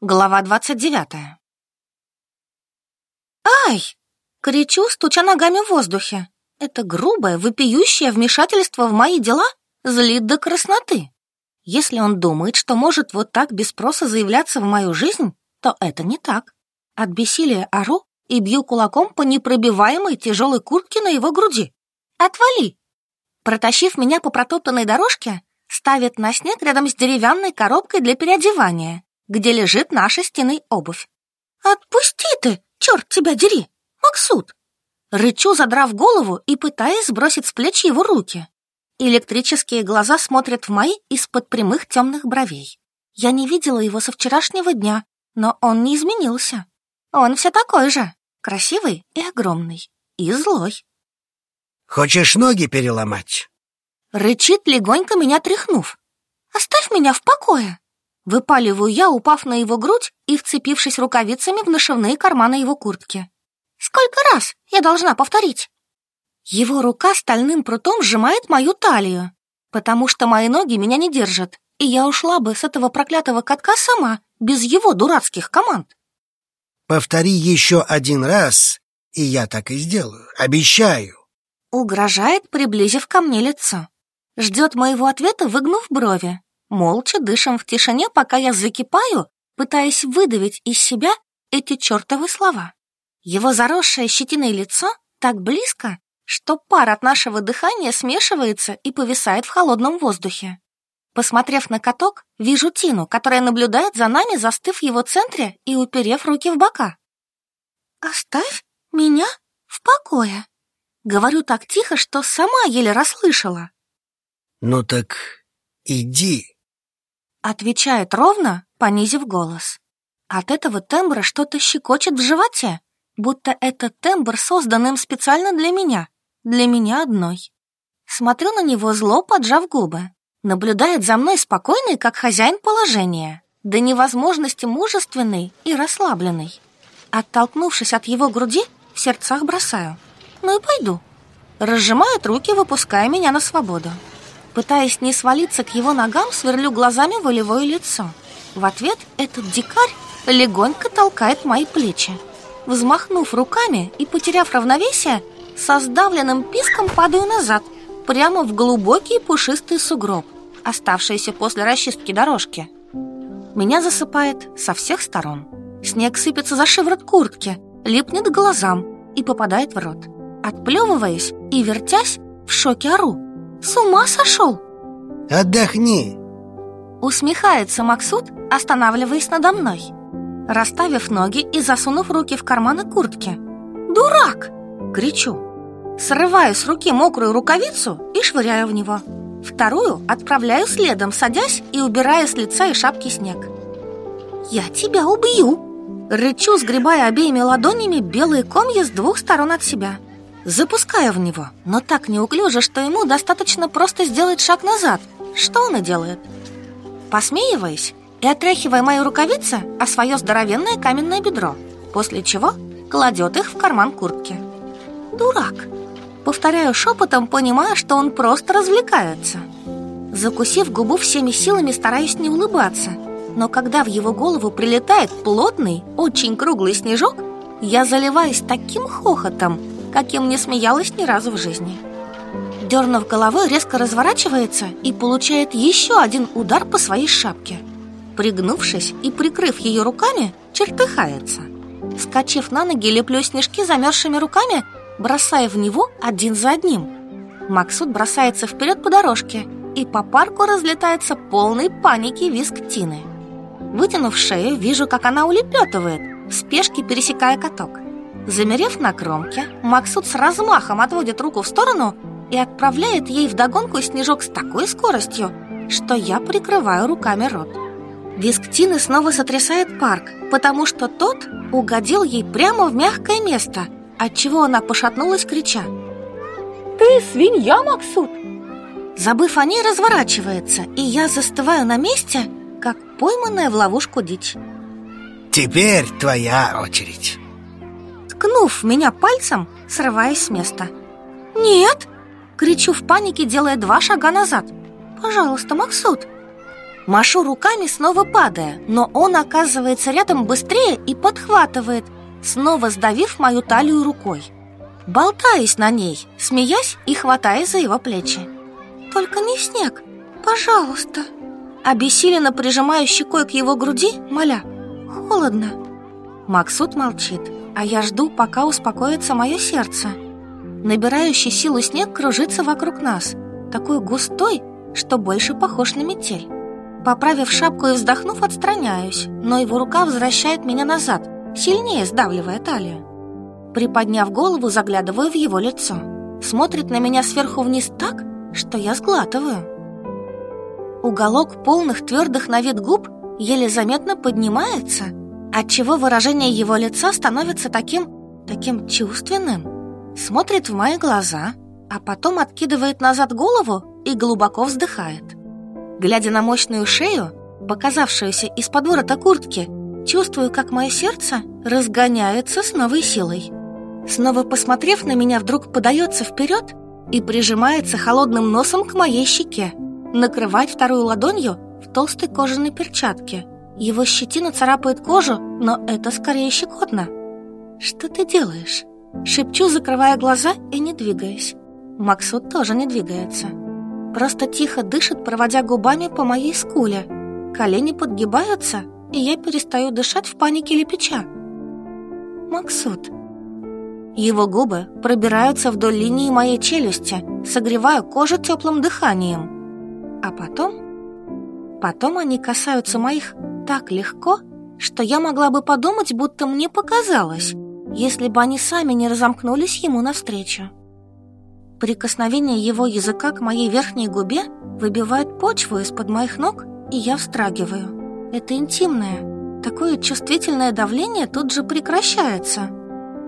Глава двадцать девятая. «Ай!» — кричу, стуча ногами в воздухе. Это грубое, вопиющее вмешательство в мои дела злит до красноты. Если он думает, что может вот так без спроса заявляться в мою жизнь, то это не так. От бессилия ору и бью кулаком по непробиваемой тяжелой куртке на его груди. «Отвали!» Протащив меня по протоптанной дорожке, ставит на снег рядом с деревянной коробкой для переодевания где лежит наша стены обувь. «Отпусти ты, черт тебя дери, Максут!» Рычу, задрав голову и пытаясь сбросить с плеч его руки. Электрические глаза смотрят в мои из-под прямых темных бровей. Я не видела его со вчерашнего дня, но он не изменился. Он все такой же, красивый и огромный, и злой. «Хочешь ноги переломать?» Рычит, легонько меня тряхнув. «Оставь меня в покое!» Выпаливаю я, упав на его грудь и вцепившись рукавицами в нашивные карманы его куртки. «Сколько раз я должна повторить?» Его рука стальным прутом сжимает мою талию, потому что мои ноги меня не держат, и я ушла бы с этого проклятого катка сама, без его дурацких команд. «Повтори еще один раз, и я так и сделаю, обещаю!» Угрожает, приблизив ко мне лицо. Ждет моего ответа, выгнув брови. Молча дышим в тишине, пока я закипаю, пытаясь выдавить из себя эти чертовы слова. Его заросшее щетиной лицо так близко, что пар от нашего дыхания смешивается и повисает в холодном воздухе. Посмотрев на каток, вижу Тину, которая наблюдает за нами, застыв в его центре и уперев руки в бока. «Оставь меня в покое», — говорю так тихо, что сама еле расслышала. «Ну так иди», Отвечает ровно, понизив голос. От этого тембра что-то щекочет в животе, будто этот тембр создан им специально для меня, для меня одной. Смотрю на него зло, поджав губы. Наблюдает за мной спокойный, как хозяин положения, до невозможности мужественный и расслабленный. Оттолкнувшись от его груди, в сердцах бросаю. Ну и пойду. Разжимает руки, выпуская меня на свободу. Пытаясь не свалиться к его ногам, сверлю глазами волевое лицо. В ответ этот дикарь легонько толкает мои плечи. Взмахнув руками и потеряв равновесие, со сдавленным писком падаю назад, прямо в глубокий пушистый сугроб, оставшийся после расчистки дорожки. Меня засыпает со всех сторон. Снег сыпется за шиворот куртки, липнет к глазам и попадает в рот. Отплевываясь и вертясь, в шоке ору. С ума сошел? Отдохни. Усмехается Максут, останавливаясь надо мной. Расставив ноги и засунув руки в карманы куртки. «Дурак!» — кричу. Срываю с руки мокрую рукавицу и швыряю в него. Вторую отправляю следом, садясь и убирая с лица и шапки снег. «Я тебя убью!» Рычу, сгребая обеими ладонями белые комья с двух сторон от себя Запускаю в него, но так неуклюже, что ему достаточно просто сделать шаг назад. Что он и делает. Посмеиваясь и отряхивая мои рукавицы о свое здоровенное каменное бедро, после чего кладет их в карман куртки. Дурак. Повторяю шепотом, понимая, что он просто развлекается. Закусив губу всеми силами, стараюсь не улыбаться. Но когда в его голову прилетает плотный, очень круглый снежок, я заливаюсь таким хохотом, каким не смеялась ни разу в жизни. Дернув головой, резко разворачивается и получает еще один удар по своей шапке. Пригнувшись и прикрыв ее руками, чертыхается. Скачив на ноги, леплю снежки замерзшими руками, бросая в него один за одним. Максут бросается вперед по дорожке, и по парку разлетается полный паники виск Тины. Вытянув шею, вижу, как она улепетывает, в спешке пересекая каток. Замерев на кромке, Максут с размахом отводит руку в сторону и отправляет ей вдогонку снежок с такой скоростью, что я прикрываю руками рот. Виск Тины снова сотрясает парк, потому что тот угодил ей прямо в мягкое место, отчего она пошатнулась, крича «Ты свинья, Максут!» Забыв о ней, разворачивается, и я застываю на месте, как пойманная в ловушку дичь. «Теперь твоя очередь!» Ткнув меня пальцем, срываясь с места. «Нет!» — кричу в панике, делая два шага назад. «Пожалуйста, Максут!» Машу руками, снова падая, но он оказывается рядом быстрее и подхватывает, снова сдавив мою талию рукой. Болтаюсь на ней, смеясь и хватая за его плечи. «Только не снег, пожалуйста!» Обессиленно прижимаю щекой к его груди, моля «Холодно!» Максут молчит, а я жду, пока успокоится мое сердце. Набирающий силу снег кружится вокруг нас, такой густой, что больше похож на метель. Поправив шапку и вздохнув, отстраняюсь, но его рука возвращает меня назад, сильнее сдавливая талию. Приподняв голову, заглядываю в его лицо. Смотрит на меня сверху вниз так, что я сглатываю. Уголок полных твердых на вид губ еле заметно поднимается, отчего выражение его лица становится таким, таким чувственным. Смотрит в мои глаза, а потом откидывает назад голову и глубоко вздыхает. Глядя на мощную шею, показавшуюся из-под ворота куртки, чувствую, как мое сердце разгоняется с новой силой. Снова посмотрев на меня, вдруг подается вперед и прижимается холодным носом к моей щеке. Накрывать вторую ладонью в толстой кожаной перчатке. Его щетина царапает кожу, но это скорее щекотно. «Что ты делаешь?» Шепчу, закрывая глаза и не двигаясь. Максут тоже не двигается. Просто тихо дышит, проводя губами по моей скуле. Колени подгибаются, и я перестаю дышать в панике лепеча. «Максут». Его губы пробираются вдоль линии моей челюсти, согревая кожу теплым дыханием. А потом... Потом они касаются моих так легко, что я могла бы подумать, будто мне показалось, если бы они сами не разомкнулись ему навстречу. Прикосновение его языка к моей верхней губе выбивает почву из-под моих ног, и я встрагиваю. Это интимное. Такое чувствительное давление тут же прекращается.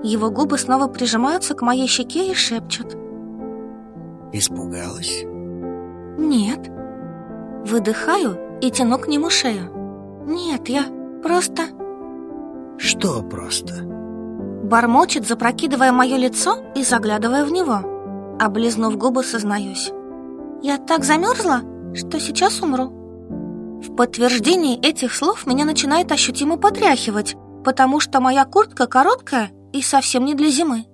Его губы снова прижимаются к моей щеке и шепчут. Испугалась? Нет. Выдыхаю и тяну к нему шею. Нет, я просто... Что просто? Бормочет, запрокидывая мое лицо и заглядывая в него. Облизнув губы, сознаюсь. Я так замерзла, что сейчас умру. В подтверждении этих слов меня начинает ощутимо потряхивать, потому что моя куртка короткая и совсем не для зимы.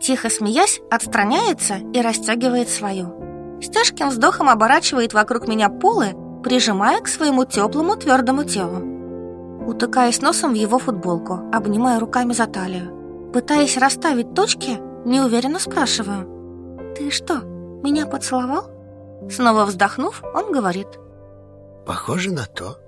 Тихо смеясь, отстраняется и растягивает свою. С тяжким вздохом оборачивает вокруг меня полы, прижимая к своему теплому твердому телу. Утыкаясь носом в его футболку, обнимая руками за талию. Пытаясь расставить точки, неуверенно спрашиваю. «Ты что, меня поцеловал?» Снова вздохнув, он говорит «Похоже на то»